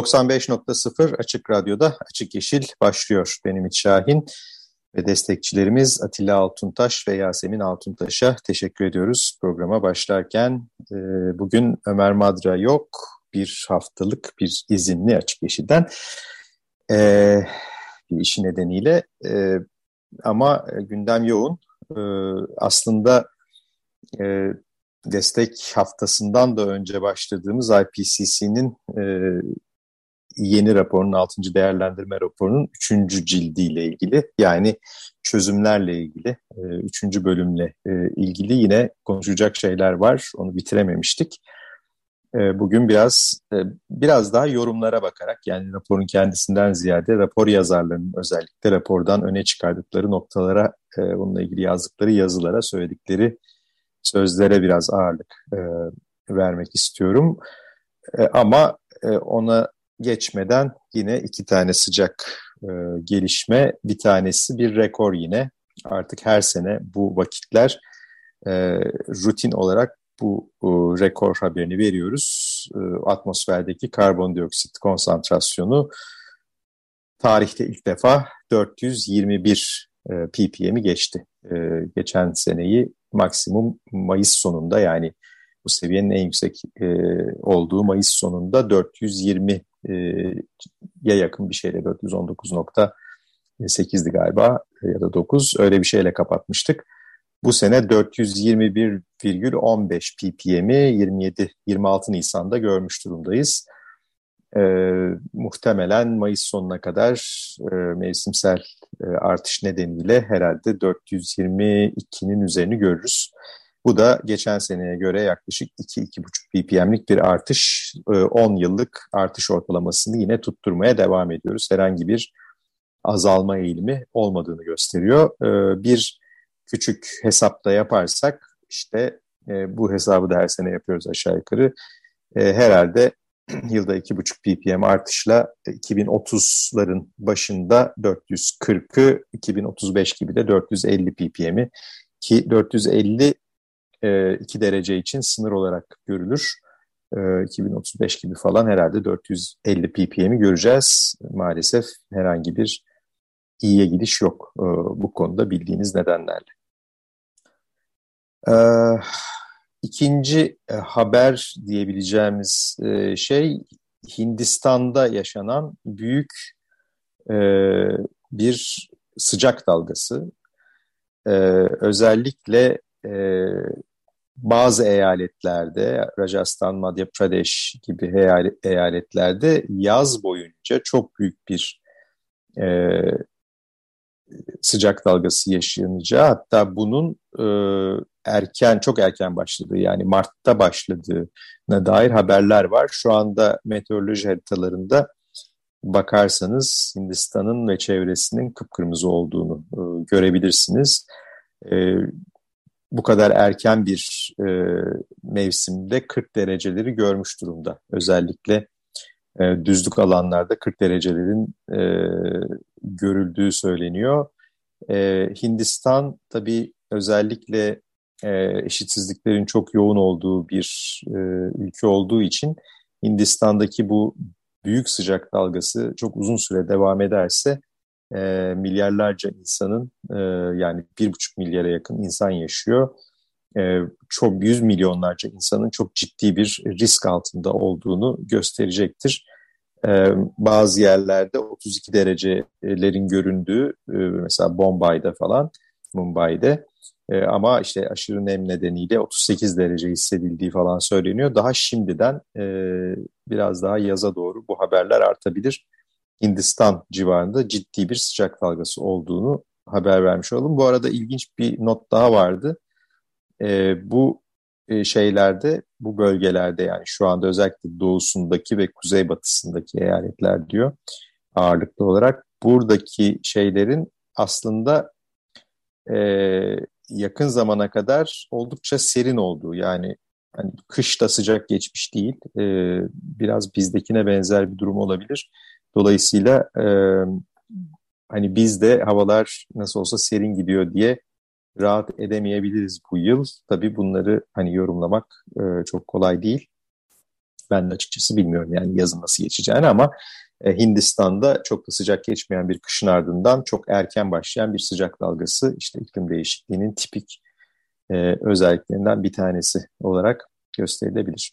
...95.0 Açık Radyo'da Açık Yeşil başlıyor. Benim İç Şahin ve destekçilerimiz Atilla Altuntaş ve Yasemin Altuntaş'a teşekkür ediyoruz programa başlarken. E, bugün Ömer Madra yok, bir haftalık bir izinli Açık Yeşil'den e, bir işi nedeniyle. E, ama gündem yoğun. E, aslında e, destek haftasından da önce başladığımız IPCC'nin e, yeni raporunun, 6. değerlendirme raporunun 3. cildiyle ilgili yani çözümlerle ilgili, 3. E, bölümle e, ilgili yine konuşacak şeyler var. Onu bitirememiştik. E, bugün biraz biraz daha yorumlara bakarak yani raporun kendisinden ziyade rapor yazarlarının özellikle rapordan öne çıkardıkları noktalara, bununla ilgili yazdıkları yazılara, söyledikleri sözlere biraz ağırlık vermek istiyorum. Ama ona geçmeden yine iki tane sıcak e, gelişme. Bir tanesi bir rekor yine. Artık her sene bu vakitler e, rutin olarak bu e, rekor haberini veriyoruz. E, atmosferdeki karbondioksit konsantrasyonu tarihte ilk defa 421 e, ppm'i geçti. E, geçen seneyi maksimum Mayıs sonunda yani bu seviyenin en yüksek e, olduğu Mayıs sonunda 420 e, ya yakın bir şeyle 419.8'di galiba ya da 9 öyle bir şeyle kapatmıştık. Bu sene 421,15 ppm'i 27-26 Nisan'da görmüş durumdayız. E, muhtemelen Mayıs sonuna kadar e, mevsimsel e, artış nedeniyle herhalde 422'nin üzerini görürüz. Bu da geçen seneye göre yaklaşık 2-2,5 ppm'lik bir artış, 10 e, yıllık artış ortalamasını yine tutturmaya devam ediyoruz. Herhangi bir azalma eğilimi olmadığını gösteriyor. E, bir küçük hesapta yaparsak işte e, bu hesabı da her sene yapıyoruz aşağı yukarı. Herhalde yılda 2,5 ppm artışla 2030'ların başında 440'ı 2035 gibi de 450 ppm'i ki 450 e, 2 derece için sınır olarak görülür. E, 2035 gibi falan herhalde 450 ppm'i göreceğiz. Maalesef herhangi bir iyiye gidiş yok e, bu konuda bildiğiniz nedenlerle. E, ikinci e, haber diyebileceğimiz e, şey Hindistan'da yaşanan büyük e, bir sıcak dalgası. E, özellikle e, bazı eyaletlerde, Rajasthan, Madhya Pradesh gibi eyaletlerde yaz boyunca çok büyük bir e, sıcak dalgası yaşanacağı hatta bunun e, erken çok erken başladığı yani Mart'ta başladığına dair haberler var. Şu anda meteoroloji haritalarında bakarsanız Hindistan'ın ve çevresinin kıpkırmızı olduğunu e, görebilirsiniz. E, bu kadar erken bir e, mevsimde 40 dereceleri görmüş durumda. Özellikle e, düzlük alanlarda 40 derecelerin e, görüldüğü söyleniyor. E, Hindistan tabii özellikle e, eşitsizliklerin çok yoğun olduğu bir e, ülke olduğu için Hindistan'daki bu büyük sıcak dalgası çok uzun süre devam ederse e, milyarlarca insanın e, yani bir buçuk milyara yakın insan yaşıyor. E, çok yüz milyonlarca insanın çok ciddi bir risk altında olduğunu gösterecektir. E, bazı yerlerde 32 derecelerin göründüğü e, mesela Bombay'da falan Mumbai'de e, ama işte aşırı nem nedeniyle 38 derece hissedildiği falan söyleniyor. Daha şimdiden e, biraz daha yaza doğru bu haberler artabilir. Hindistan civarında ciddi bir sıcak dalgası olduğunu haber vermiş olalım. Bu arada ilginç bir not daha vardı. E, bu şeylerde, bu bölgelerde yani şu anda özellikle doğusundaki ve kuzeybatısındaki eyaletler diyor ağırlıklı olarak buradaki şeylerin aslında e, yakın zamana kadar oldukça serin olduğu yani hani kış da sıcak geçmiş değil e, biraz bizdekine benzer bir durum olabilir. Dolayısıyla e, hani bizde havalar nasıl olsa serin gidiyor diye rahat edemeyebiliriz bu yıl. Tabii bunları hani yorumlamak e, çok kolay değil. Ben de açıkçası bilmiyorum yani yazın nasıl geçeceğini ama e, Hindistan'da çok da sıcak geçmeyen bir kışın ardından çok erken başlayan bir sıcak dalgası işte iklim değişikliğinin tipik e, özelliklerinden bir tanesi olarak gösterilebilir.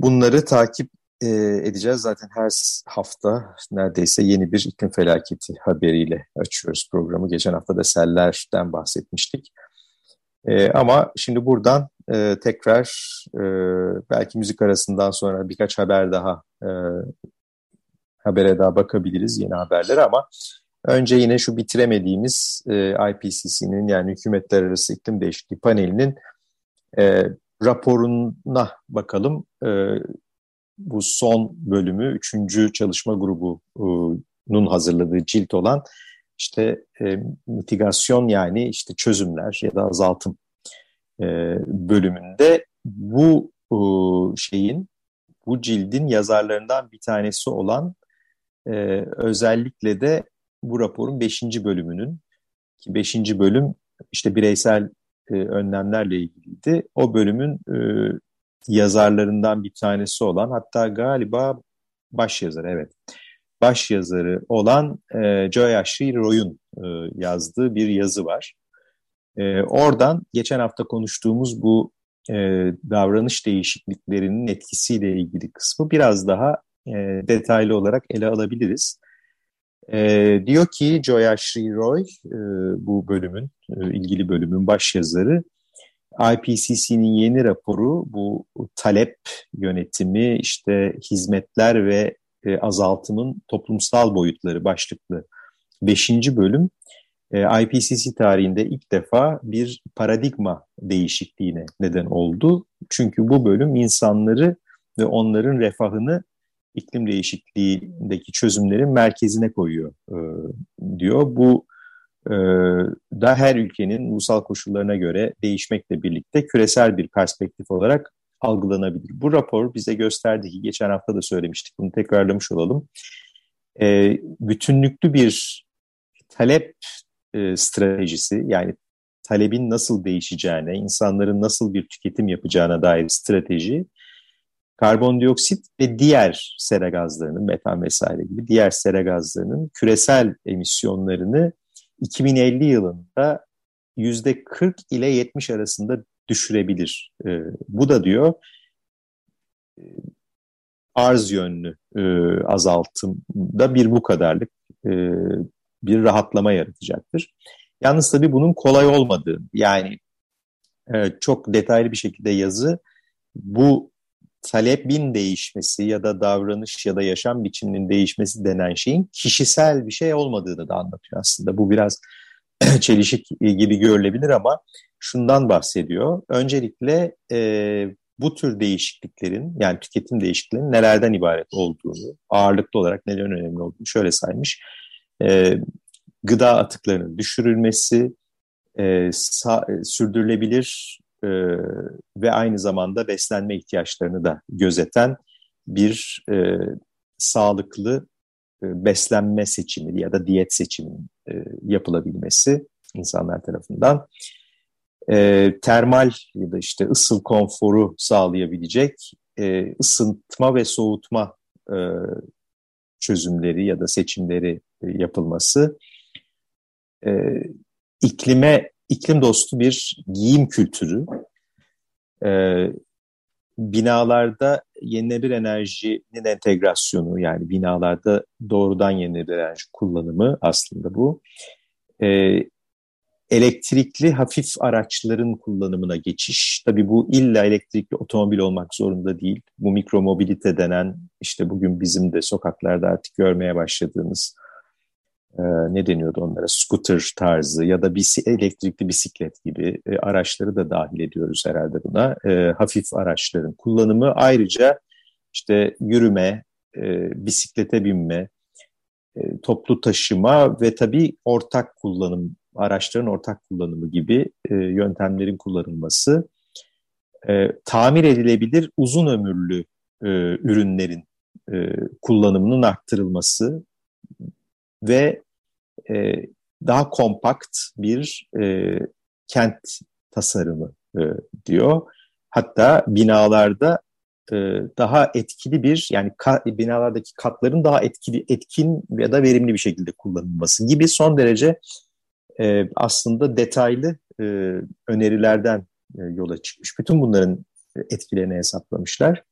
Bunları takip e, edeceğiz. Zaten her hafta neredeyse yeni bir iklim felaketi haberiyle açıyoruz programı. Geçen hafta da sellerden bahsetmiştik. E, ama şimdi buradan e, tekrar e, belki müzik arasından sonra birkaç haber daha e, habere daha bakabiliriz yeni haberlere ama önce yine şu bitiremediğimiz e, IPCC'nin yani Hükümetler Arası İklim Değişikliği Paneli'nin e, raporuna bakalım. E, bu son bölümü, üçüncü çalışma grubunun hazırladığı cilt olan işte e, mitigasyon yani işte çözümler ya da azaltım e, bölümünde bu e, şeyin, bu cildin yazarlarından bir tanesi olan e, özellikle de bu raporun beşinci bölümünün ki beşinci bölüm işte bireysel e, önlemlerle ilgiliydi. O bölümün e, yazarlarından bir tanesi olan hatta galiba baş yazarı evet baş yazarı olan e, Joyashi Roy'un e, yazdığı bir yazı var. E, oradan geçen hafta konuştuğumuz bu e, davranış değişikliklerinin etkisiyle ilgili kısmı biraz daha e, detaylı olarak ele alabiliriz. E, diyor ki Joyashi Roy, e, bu bölümün, e, ilgili bölümün baş yazarı, IPCC'nin yeni raporu bu talep yönetimi, işte hizmetler ve e, azaltımın toplumsal boyutları başlıklı 5. bölüm e, IPCC tarihinde ilk defa bir paradigma değişikliğine neden oldu. Çünkü bu bölüm insanları ve onların refahını iklim değişikliğindeki çözümlerin merkezine koyuyor e, diyor. Bu da her ülkenin ulusal koşullarına göre değişmekle birlikte küresel bir perspektif olarak algılanabilir. Bu rapor bize gösterdi ki geçen hafta da söylemiştik bunu tekrarlamış olalım. E, bütünlüklü bir talep e, stratejisi yani talebin nasıl değişeceğine, insanların nasıl bir tüketim yapacağına dair strateji karbondioksit ve diğer sera gazlarının, metan vesaire gibi diğer sera gazlarının küresel emisyonlarını 2050 yılında yüzde 40 ile 70 arasında düşürebilir. E, bu da diyor e, arz yönlü e, azaltımda bir bu kadarlık e, bir rahatlama yaratacaktır. Yalnız tabii bunun kolay olmadığı yani e, çok detaylı bir şekilde yazı bu talebin değişmesi ya da davranış ya da yaşam biçiminin değişmesi denen şeyin kişisel bir şey olmadığını da anlatıyor aslında. Bu biraz çelişik gibi görülebilir ama şundan bahsediyor. Öncelikle e, bu tür değişikliklerin yani tüketim değişikliklerinin nelerden ibaret olduğunu, ağırlıklı olarak nelerin önemli olduğunu şöyle saymış. E, gıda atıklarının düşürülmesi, e, sürdürülebilir e, ve aynı zamanda beslenme ihtiyaçlarını da gözeten bir e, sağlıklı e, beslenme seçimi ya da diyet seçiminin e, yapılabilmesi insanlar tarafından. E, termal ya da işte ısıl konforu sağlayabilecek e, ısıtma ve soğutma e, çözümleri ya da seçimleri e, yapılması. E, iklime iklim dostu bir giyim kültürü. E, binalarda yenilenebilir enerjinin entegrasyonu yani binalarda doğrudan yenilenebilir enerji kullanımı aslında bu. E, elektrikli hafif araçların kullanımına geçiş. Tabii bu illa elektrikli otomobil olmak zorunda değil. Bu mikromobilite denen işte bugün bizim de sokaklarda artık görmeye başladığımız e, ne deniyordu onlara scooter tarzı ya da bisi, elektrikli bisiklet gibi e, araçları da dahil ediyoruz herhalde buna. E, hafif araçların kullanımı ayrıca işte yürüme, e, bisiklete binme, e, toplu taşıma ve tabii ortak kullanım, araçların ortak kullanımı gibi e, yöntemlerin kullanılması, e, tamir edilebilir uzun ömürlü e, ürünlerin e, kullanımının arttırılması ve e, daha kompakt bir e, kent tasarımı e, diyor. Hatta binalarda e, daha etkili bir yani ka, binalardaki katların daha etkili etkin ya da verimli bir şekilde kullanılması gibi son derece e, aslında detaylı e, önerilerden e, yola çıkmış. Bütün bunların etkilerini hesaplamışlar.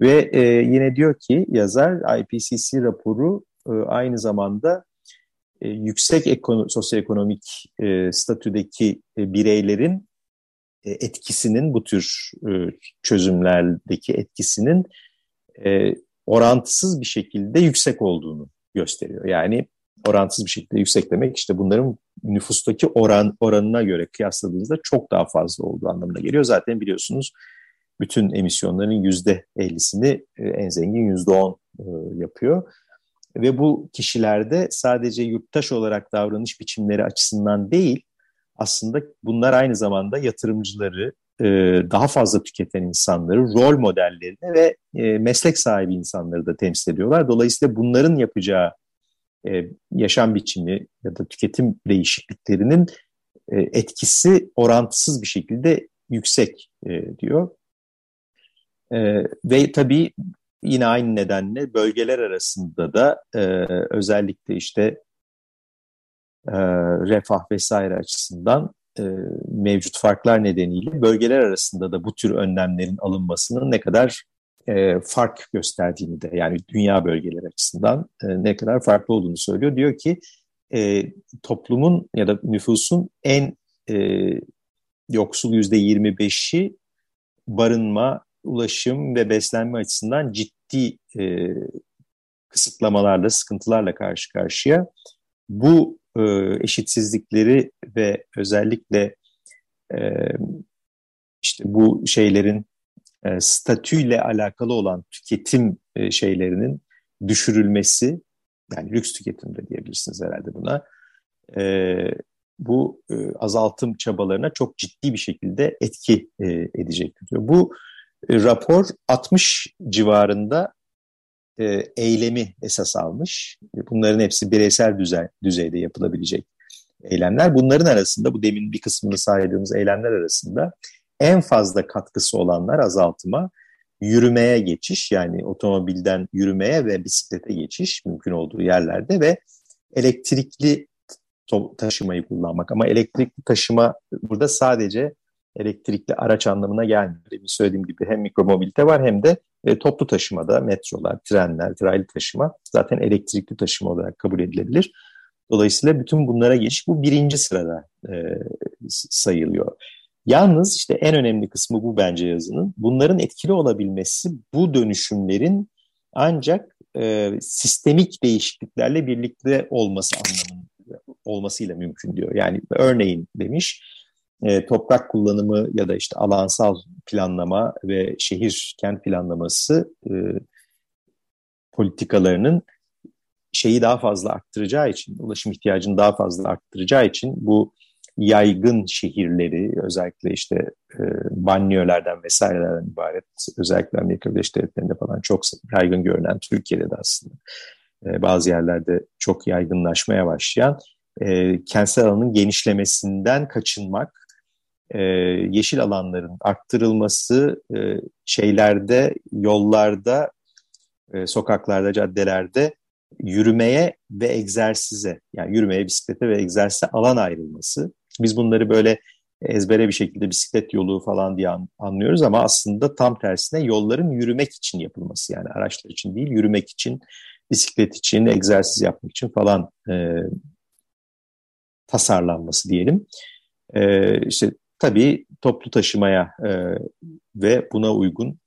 Ve e, yine diyor ki yazar IPCC raporu e, aynı zamanda e, yüksek ekono sosyoekonomik e, statüdeki e, bireylerin e, etkisinin bu tür e, çözümlerdeki etkisinin e, orantısız bir şekilde yüksek olduğunu gösteriyor. Yani orantısız bir şekilde yüksek demek işte bunların nüfustaki oran oranına göre kıyasladığınızda çok daha fazla olduğu anlamına geliyor. Zaten biliyorsunuz bütün emisyonların yüzde ellisini e, en zengin yüzde on e, yapıyor. Ve bu kişilerde sadece yurttaş olarak davranış biçimleri açısından değil, aslında bunlar aynı zamanda yatırımcıları, e, daha fazla tüketen insanları, rol modellerini ve meslek sahibi insanları da temsil ediyorlar. Dolayısıyla bunların yapacağı yaşam biçimi ya da tüketim değişikliklerinin etkisi orantısız bir şekilde yüksek diyor. E, ve tabii yine aynı nedenle bölgeler arasında da e, özellikle işte e, refah vesaire açısından e, mevcut farklar nedeniyle bölgeler arasında da bu tür önlemlerin alınmasının ne kadar e, fark gösterdiğini de yani dünya bölgeleri açısından e, ne kadar farklı olduğunu söylüyor. Diyor ki e, toplumun ya da nüfusun en e, yoksul yüzde 25'i barınma, ulaşım ve beslenme açısından ciddi e, kısıtlamalarla, sıkıntılarla karşı karşıya. Bu e, eşitsizlikleri ve özellikle e, işte bu şeylerin e, statüyle alakalı olan tüketim e, şeylerinin düşürülmesi, yani lüks tüketim de diyebilirsiniz herhalde buna, e, bu e, azaltım çabalarına çok ciddi bir şekilde etki e, edecek diyor. Bu rapor 60 civarında e, eylemi esas almış. E, bunların hepsi bireysel düzey, düzeyde yapılabilecek eylemler. Bunların arasında bu demin bir kısmını saydığımız eylemler arasında en fazla katkısı olanlar azaltıma yürümeye geçiş yani otomobilden yürümeye ve bisiklete geçiş mümkün olduğu yerlerde ve elektrikli taşımayı kullanmak. Ama elektrikli taşıma burada sadece elektrikli araç anlamına gelmiyor. Demin söylediğim gibi hem mikromobilite var hem de e, toplu taşımada metrolar, trenler, raylı taşıma zaten elektrikli taşıma olarak kabul edilebilir. Dolayısıyla bütün bunlara geçiş bu birinci sırada e, sayılıyor. Yalnız işte en önemli kısmı bu bence yazının. Bunların etkili olabilmesi bu dönüşümlerin ancak e, sistemik değişikliklerle birlikte olması anlamında olmasıyla mümkün diyor. Yani örneğin demiş e, toprak kullanımı ya da işte alansal planlama ve şehir kent planlaması e, politikalarının şeyi daha fazla arttıracağı için, ulaşım ihtiyacını daha fazla arttıracağı için bu yaygın şehirleri özellikle işte e, banyolardan vesairelerden ibaret özellikle Amerika Birleşik Devletleri'nde falan çok yaygın görünen Türkiye'de de aslında e, bazı yerlerde çok yaygınlaşmaya başlayan e, kentsel alanın genişlemesinden kaçınmak e, yeşil alanların arttırılması e, şeylerde, yollarda, e, sokaklarda, caddelerde yürümeye ve egzersize, yani yürümeye, bisiklete ve egzersize alan ayrılması. Biz bunları böyle ezbere bir şekilde bisiklet yolu falan diye anlıyoruz ama aslında tam tersine yolların yürümek için yapılması yani araçlar için değil yürümek için, bisiklet için, egzersiz yapmak için falan e, tasarlanması diyelim. E, işte Tabii toplu taşımaya e, ve buna uygun,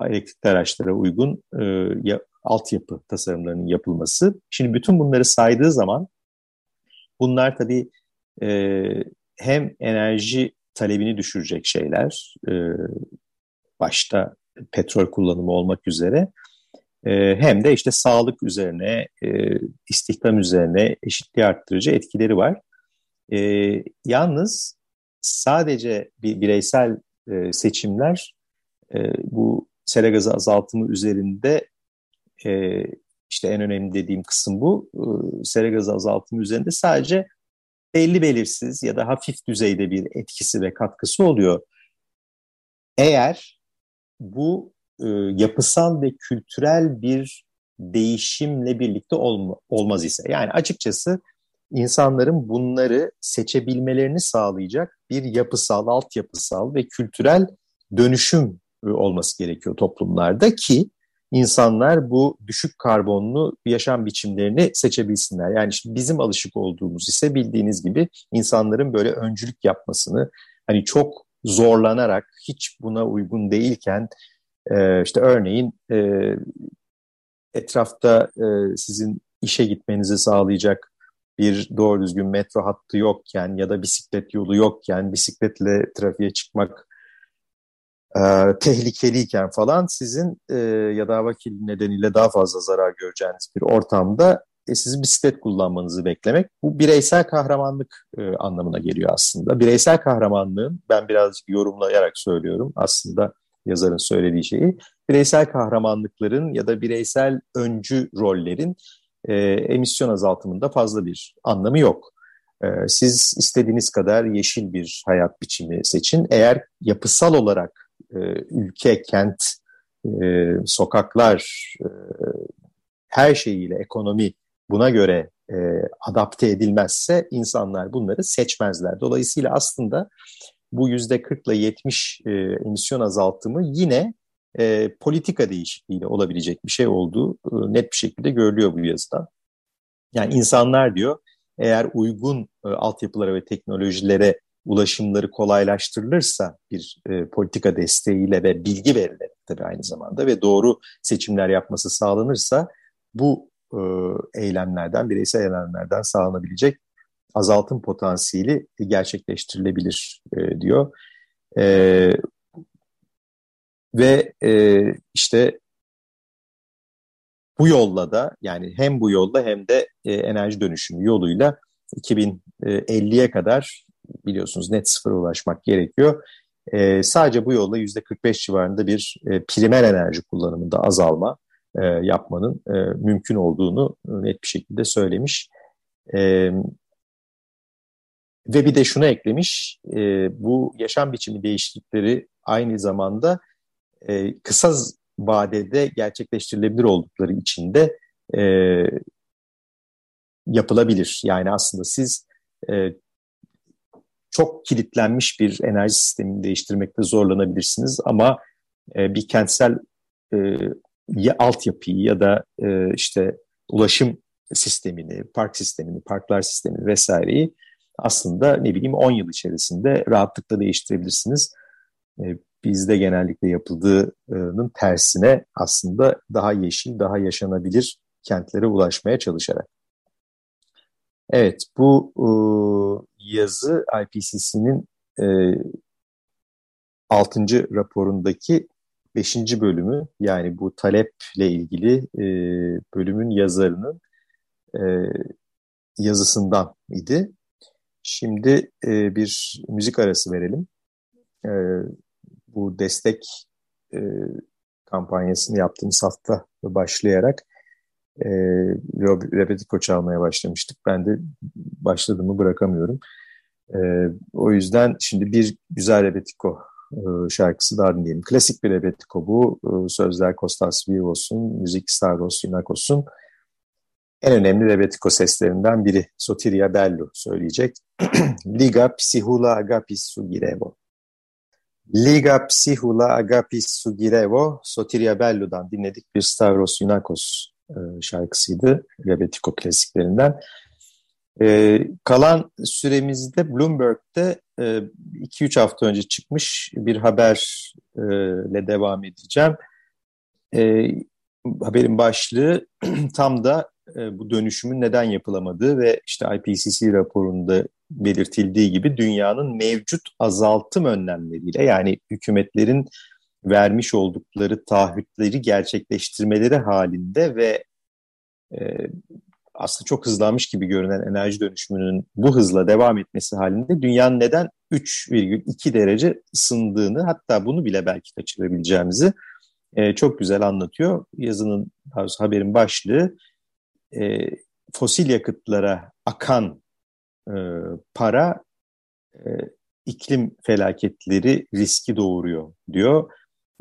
elektrikli araçlara uygun e, ya, altyapı tasarımlarının yapılması. Şimdi bütün bunları saydığı zaman Bunlar tabii e, hem enerji talebini düşürecek şeyler, e, başta petrol kullanımı olmak üzere, e, hem de işte sağlık üzerine, e, istihdam üzerine eşitliği arttırıcı etkileri var. E, yalnız sadece bir bireysel e, seçimler e, bu sera gazı azaltımı üzerinde e, işte en önemli dediğim kısım bu. Sera gazı azaltımı üzerinde sadece belli belirsiz ya da hafif düzeyde bir etkisi ve katkısı oluyor. Eğer bu yapısal ve kültürel bir değişimle birlikte olma, olmaz ise. Yani açıkçası insanların bunları seçebilmelerini sağlayacak bir yapısal, altyapısal ve kültürel dönüşüm olması gerekiyor toplumlarda ki insanlar bu düşük karbonlu yaşam biçimlerini seçebilsinler. Yani işte bizim alışık olduğumuz ise bildiğiniz gibi insanların böyle öncülük yapmasını hani çok zorlanarak hiç buna uygun değilken e, işte örneğin e, etrafta e, sizin işe gitmenizi sağlayacak bir doğru düzgün metro hattı yokken ya da bisiklet yolu yokken bisikletle trafiğe çıkmak e, tehlikeliyken falan sizin e, ya da vakil nedeniyle daha fazla zarar göreceğiniz bir ortamda e, sizin bisiklet kullanmanızı beklemek bu bireysel kahramanlık e, anlamına geliyor aslında. Bireysel kahramanlığın ben birazcık yorumlayarak söylüyorum aslında yazarın söylediği şeyi. Bireysel kahramanlıkların ya da bireysel öncü rollerin e, emisyon azaltımında fazla bir anlamı yok. E, siz istediğiniz kadar yeşil bir hayat biçimi seçin. Eğer yapısal olarak e, ülke, kent, e, sokaklar, e, her şeyiyle ekonomi buna göre e, adapte edilmezse insanlar bunları seçmezler. Dolayısıyla aslında bu yüzde 40 ile 70 e, emisyon azaltımı yine e, politika değişikliğiyle olabilecek bir şey olduğu e, net bir şekilde görülüyor bu yazıda. Yani insanlar diyor eğer uygun e, altyapılara ve teknolojilere ulaşımları kolaylaştırılırsa bir e, politika desteğiyle ve bilgi verilerek tabii aynı zamanda ve doğru seçimler yapması sağlanırsa bu e, eylemlerden, bireysel eylemlerden sağlanabilecek azaltım potansiyeli gerçekleştirilebilir e, diyor. E, ve e, işte bu yolla da yani hem bu yolla hem de e, enerji dönüşümü yoluyla 2050'ye kadar biliyorsunuz net sıfıra ulaşmak gerekiyor. E, sadece bu yolla %45 civarında bir e, primer enerji kullanımında azalma e, yapmanın e, mümkün olduğunu net bir şekilde söylemiş. E, ve bir de şunu eklemiş, e, bu yaşam biçimi değişiklikleri aynı zamanda e, kısa vadede gerçekleştirilebilir oldukları için de e, yapılabilir. Yani aslında siz e, çok kilitlenmiş bir enerji sistemini değiştirmekte zorlanabilirsiniz ama e, bir kentsel e, ya altyapıyı ya da e, işte ulaşım sistemini, park sistemini, parklar sistemini vesaireyi aslında ne bileyim 10 yıl içerisinde rahatlıkla değiştirebilirsiniz. E, bizde genellikle yapıldığının tersine aslında daha yeşil, daha yaşanabilir kentlere ulaşmaya çalışarak. Evet, bu e, yazı IPCC'nin e, 6. raporundaki 5. bölümü yani bu taleple ilgili e, bölümün yazarının e, yazısından idi. Şimdi bir müzik arası verelim. E, bu destek e, kampanyasını yaptığımız hafta başlayarak e, Rebetiko çalmaya başlamıştık. Ben de başladığımı bırakamıyorum. E, o yüzden şimdi bir güzel Rebetiko e, şarkısı daha dinleyelim. Klasik bir Rebetiko bu. E, sözler Kostas Vivos'un, müzik Stardos Yunakos'un en önemli Rebetiko seslerinden biri. Sotiria Bello söyleyecek. Liga Psihula Agapis Sugirevo. Liga Psihula Agapis Sugirevo, Sotiria Bello'dan dinledik bir Stavros Yunakos e, şarkısıydı. Rebetiko klasiklerinden. E, kalan süremizde Bloomberg'de 2-3 e, hafta önce çıkmış bir haberle e, devam edeceğim. E, haberin başlığı tam da e, bu dönüşümün neden yapılamadığı ve işte IPCC raporunda belirtildiği gibi dünyanın mevcut azaltım önlemleriyle yani hükümetlerin vermiş oldukları taahhütleri gerçekleştirmeleri halinde ve e, aslında çok hızlanmış gibi görünen enerji dönüşümünün bu hızla devam etmesi halinde dünyanın neden 3,2 derece ısındığını hatta bunu bile belki kaçırabileceğimizi e, çok güzel anlatıyor. Yazının haberin başlığı e, fosil yakıtlara akan e, para e, iklim felaketleri riski doğuruyor diyor.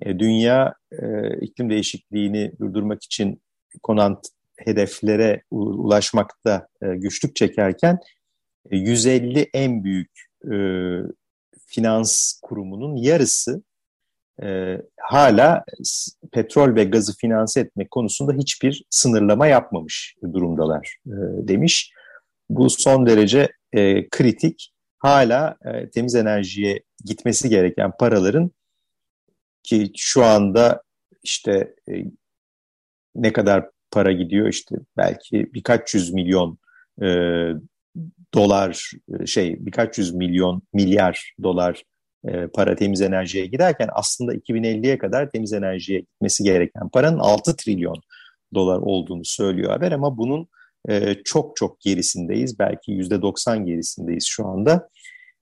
E, dünya e, iklim değişikliğini durdurmak için konan hedeflere ulaşmakta e, güçlük çekerken e, 150 en büyük e, finans kurumunun yarısı e, hala petrol ve gazı finanse etmek konusunda hiçbir sınırlama yapmamış durumdalar e, demiş. Bu son derece e, kritik. Hala e, temiz enerjiye gitmesi gereken paraların ki şu anda işte e, ne kadar para gidiyor işte belki birkaç yüz milyon e, dolar e, şey birkaç yüz milyon milyar dolar e, para temiz enerjiye giderken aslında 2050'ye kadar temiz enerjiye gitmesi gereken paranın 6 trilyon dolar olduğunu söylüyor haber ama bunun e, çok çok gerisindeyiz. Belki %90 gerisindeyiz şu anda.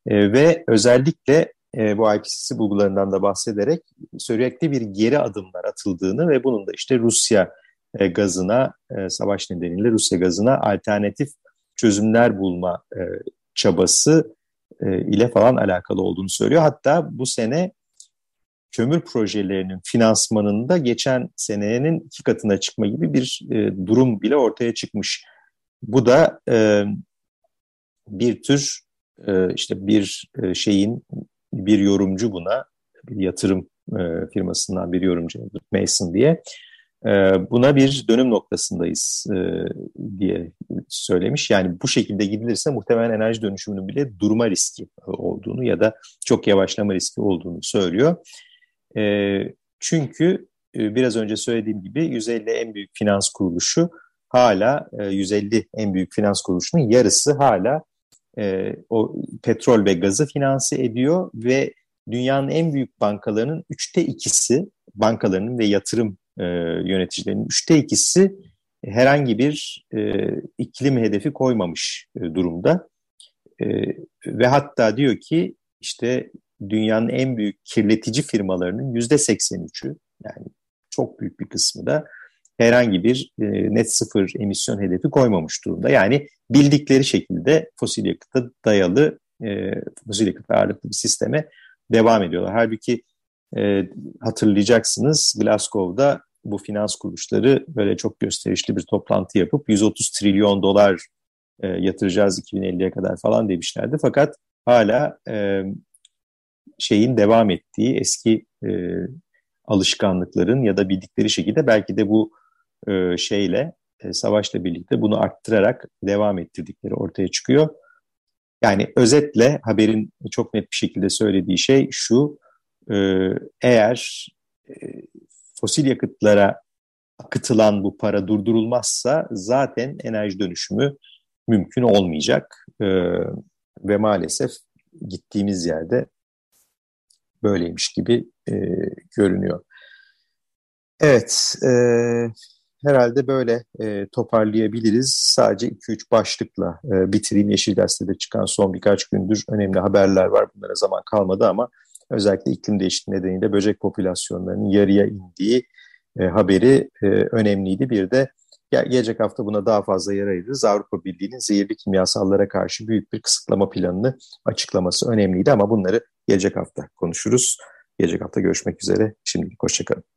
E, ve özellikle bu IPCC bulgularından da bahsederek sürekli bir geri adımlar atıldığını ve bunun da işte Rusya gazına, savaş nedeniyle Rusya gazına alternatif çözümler bulma çabası e, ile falan alakalı olduğunu söylüyor. Hatta bu sene kömür projelerinin finansmanında geçen senenin iki katına çıkma gibi bir e, durum bile ortaya çıkmış. Bu da e, bir tür e, işte bir e, şeyin bir yorumcu buna bir yatırım e, firmasından bir yorumcu Mason diye buna bir dönüm noktasındayız e, diye söylemiş. Yani bu şekilde gidilirse muhtemelen enerji dönüşümünün bile durma riski olduğunu ya da çok yavaşlama riski olduğunu söylüyor. E, çünkü e, biraz önce söylediğim gibi 150 en büyük finans kuruluşu hala e, 150 en büyük finans kuruluşunun yarısı hala e, o petrol ve gazı finanse ediyor ve dünyanın en büyük bankalarının üçte ikisi bankalarının ve yatırım e, yöneticilerinin üçte ikisi herhangi bir e, iklim hedefi koymamış e, durumda. E, ve hatta diyor ki işte dünyanın en büyük kirletici firmalarının yüzde 83'ü yani çok büyük bir kısmı da herhangi bir e, net sıfır emisyon hedefi koymamış durumda. Yani bildikleri şekilde fosil yakıta dayalı, e, fosil yakıt ağırlıklı bir sisteme devam ediyorlar. Halbuki e, hatırlayacaksınız Glasgow'da bu finans kuruluşları böyle çok gösterişli bir toplantı yapıp 130 trilyon dolar e, yatıracağız 2050'ye kadar falan demişlerdi. Fakat hala e, şeyin devam ettiği eski e, alışkanlıkların ya da bildikleri şekilde belki de bu e, şeyle e, savaşla birlikte bunu arttırarak devam ettirdikleri ortaya çıkıyor. Yani özetle haberin çok net bir şekilde söylediği şey şu, eğer e, fosil yakıtlara akıtılan bu para durdurulmazsa zaten enerji dönüşümü mümkün olmayacak. E, ve maalesef gittiğimiz yerde böyleymiş gibi e, görünüyor. Evet, e, herhalde böyle e, toparlayabiliriz. Sadece 2-3 başlıkla e, bitireyim. Yeşil Gazete'de çıkan son birkaç gündür önemli haberler var. Bunlara zaman kalmadı ama özellikle iklim değişikliği nedeniyle böcek popülasyonlarının yarıya indiği e, haberi e, önemliydi. Bir de gelecek hafta buna daha fazla yer ayırırız. Avrupa Birliği'nin zehirli kimyasallara karşı büyük bir kısıtlama planını açıklaması önemliydi ama bunları gelecek hafta konuşuruz. Gelecek hafta görüşmek üzere. Şimdilik hoşçakalın.